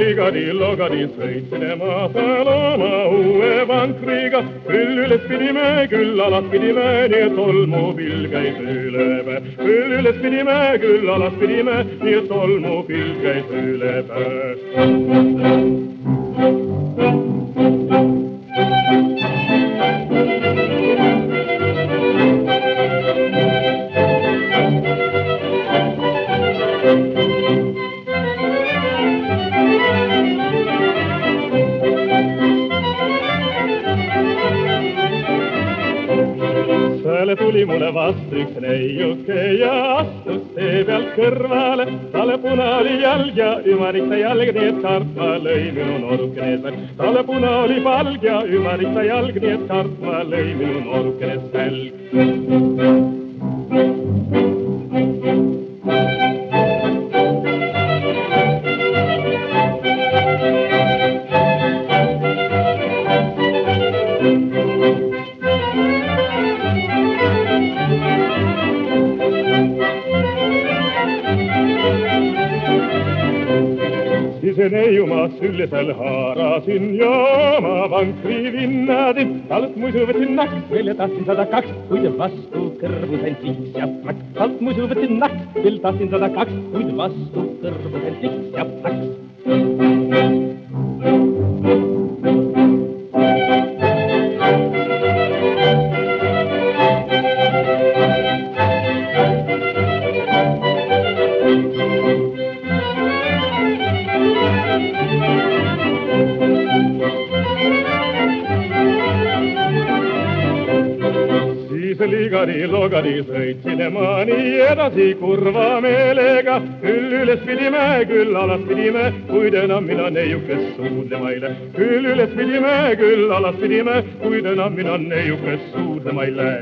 ligadi-logadi sõitsime maasal oma uue vankriga. küll üles pidime, küll alas pidime, nii et tolmupilv käis üle päe. küll üles pidime, küll alas pidime, nii et tolmupilv käis üle päe. Talle tuli mulle vastu üks neiuke ja astus tee pealt kõrvale. talle puna oli jalg ja ümarik ta jalg, nii et kartma lõi minu noorukene sälg. talle puna oli palg ja ümarik ta jalg, nii et kartma lõi minu noorukene sälg. neiuma süljesel haarasin ja oma vankri vinnadin. talt muidu võtsin naks, veel tahtsin sada kaks, kuid vastu kõrvu sain tiks ja plaks. talt muidu võtsin naks, veel tahtsin sada kaks, kuid vastu kõrvu sain tiks ja plaks. Ligadi-logadi sõitsime ma nii edasi kurva meelega. küll üles pidime, küll alas pidime, kuid enam mina neiukest suudlema ei lähe. küll üles pidime, küll alas pidime, kuid enam mina neiukest suudlema ei lähe.